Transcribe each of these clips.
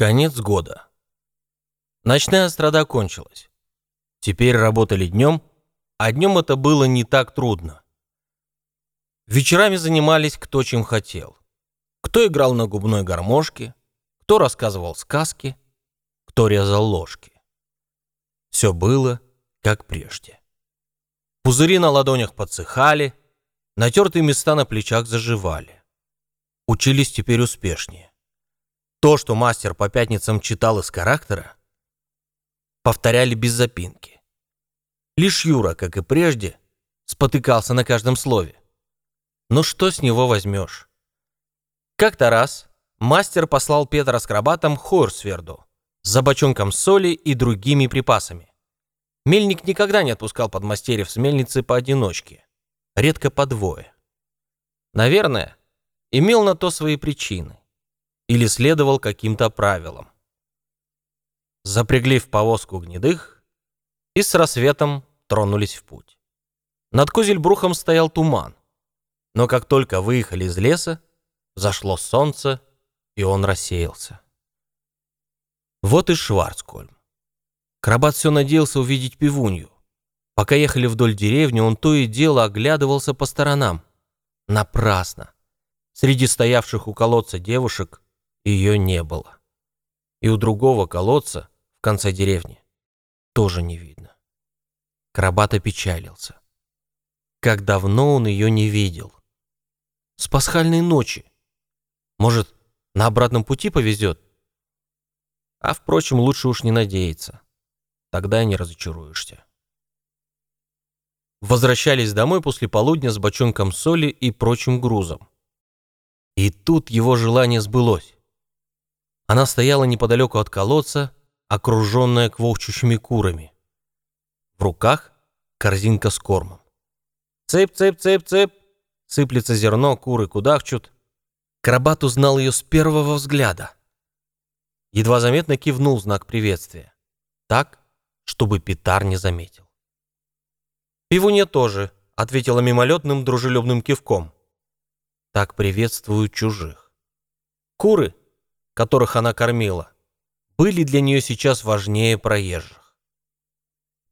Конец года. Ночная страда кончилась. Теперь работали днем, а днем это было не так трудно. Вечерами занимались кто чем хотел. Кто играл на губной гармошке, кто рассказывал сказки, кто резал ложки. Все было, как прежде. Пузыри на ладонях подсыхали, натертые места на плечах заживали. Учились теперь успешнее. То, что мастер по пятницам читал из характера, повторяли без запинки. Лишь Юра, как и прежде, спотыкался на каждом слове. Но что с него возьмешь? Как-то раз мастер послал Петра с крабатом Хорсверду за бочонком соли и другими припасами. Мельник никогда не отпускал подмастерьев с мельницы поодиночке, редко по двое. Наверное, имел на то свои причины или следовал каким-то правилам. Запрягли в повозку гнедых и с рассветом тронулись в путь. Над Козельбрухом стоял туман, но как только выехали из леса, зашло солнце, и он рассеялся. Вот и Шварцкольм. Крабат все надеялся увидеть пивунью. Пока ехали вдоль деревни, он то и дело оглядывался по сторонам. Напрасно. Среди стоявших у колодца девушек ее не было. И у другого колодца в конце деревни тоже не видно. Крабат опечалился. Как давно он ее не видел. С пасхальной ночи. Может, на обратном пути повезет? А, впрочем, лучше уж не надеяться. Тогда и не разочаруешься. Возвращались домой после полудня с бочонком соли и прочим грузом. И тут его желание сбылось. Она стояла неподалеку от колодца, окруженная квохчущими курами. В руках корзинка с кормом. «Цеп, цеп, цеп, цеп!» Сыплется зерно, куры кудахчут. Крабат узнал ее с первого взгляда. Едва заметно кивнул знак приветствия. Так, чтобы Питар не заметил. «Пивунья тоже», — ответила мимолетным дружелюбным кивком. Так приветствуют чужих. Куры которых она кормила, были для нее сейчас важнее проезжих.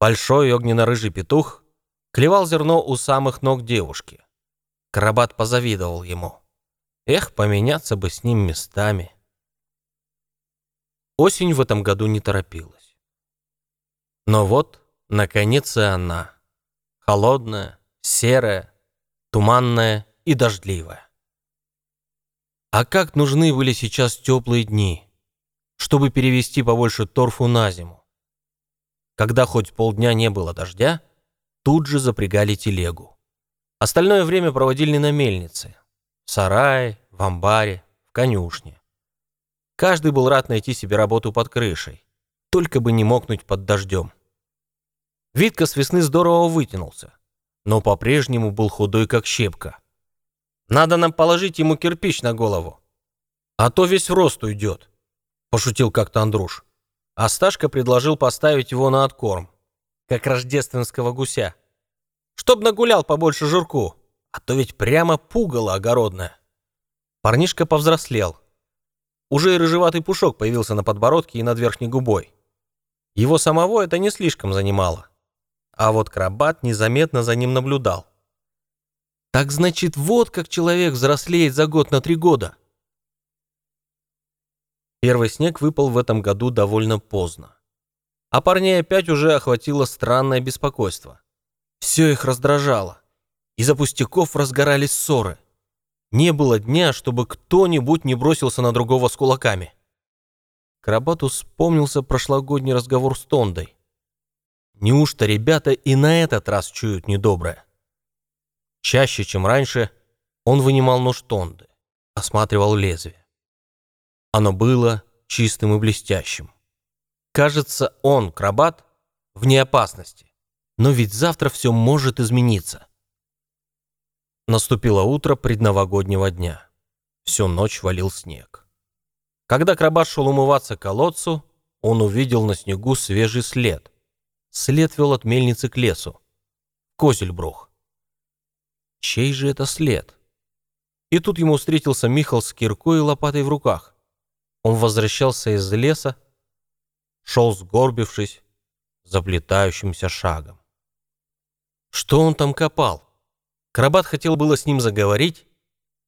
Большой огненно-рыжий петух клевал зерно у самых ног девушки. Карабат позавидовал ему. Эх, поменяться бы с ним местами. Осень в этом году не торопилась. Но вот, наконец, и она. Холодная, серая, туманная и дождливая. А как нужны были сейчас теплые дни, чтобы перевести побольше торфу на зиму? Когда хоть полдня не было дождя, тут же запрягали телегу. Остальное время проводили на мельнице, в сарае, в амбаре, в конюшне. Каждый был рад найти себе работу под крышей, только бы не мокнуть под дождем. Витка с весны здорово вытянулся, но по-прежнему был худой как щепка – надо нам положить ему кирпич на голову. А то весь в рост уйдет, пошутил как-то Андруш. А Сташка предложил поставить его на откорм, как рождественского гуся. Чтоб нагулял побольше жирку, а то ведь прямо пугало огородное. Парнишка повзрослел. Уже и рыжеватый пушок появился на подбородке и над верхней губой. Его самого это не слишком занимало. А вот Крабат незаметно за ним наблюдал. Так значит, вот как человек взрослеет за год на три года. Первый снег выпал в этом году довольно поздно. А парней опять уже охватило странное беспокойство. Все их раздражало. Из-за пустяков разгорались ссоры. Не было дня, чтобы кто-нибудь не бросился на другого с кулаками. Карабату вспомнился прошлогодний разговор с Тондой. Неужто ребята и на этот раз чуют недоброе? Чаще, чем раньше, он вынимал нож Тонды, осматривал лезвие. Оно было чистым и блестящим. Кажется, он, крабат, вне опасности. Но ведь завтра все может измениться. Наступило утро предновогоднего дня. Всю ночь валил снег. Когда крабат шел умываться к колодцу, он увидел на снегу свежий след. След вел от мельницы к лесу. Козельбрух. Чей же это след? И тут ему встретился Михал с киркой и лопатой в руках. Он возвращался из леса, шел сгорбившись, заплетающимся шагом. Что он там копал? Карабат хотел было с ним заговорить,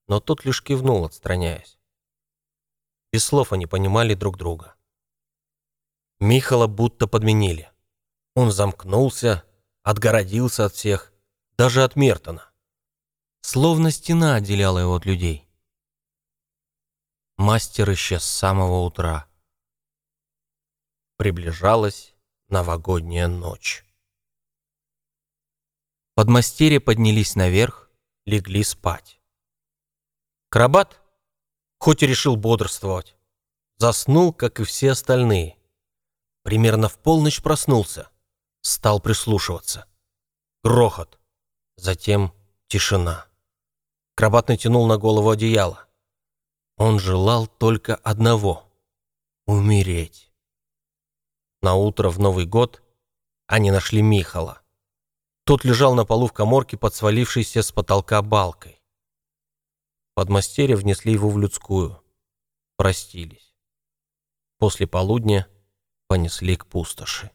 но тот лишь кивнул, отстраняясь. Без слов они понимали друг друга. Михала будто подменили. Он замкнулся, отгородился от всех, даже от Мертона. Словно стена отделяла его от людей. Мастер исчез с самого утра. Приближалась новогодняя ночь. Подмастерья поднялись наверх, легли спать. Крабат, хоть и решил бодрствовать, заснул, как и все остальные. Примерно в полночь проснулся, стал прислушиваться. Грохот, затем тишина. Крабат натянул на голову одеяло. Он желал только одного — умереть. На утро в Новый год они нашли Михала. Тот лежал на полу в коморке под свалившейся с потолка балкой. Подмастерья внесли его в людскую. Простились. После полудня понесли к пустоши.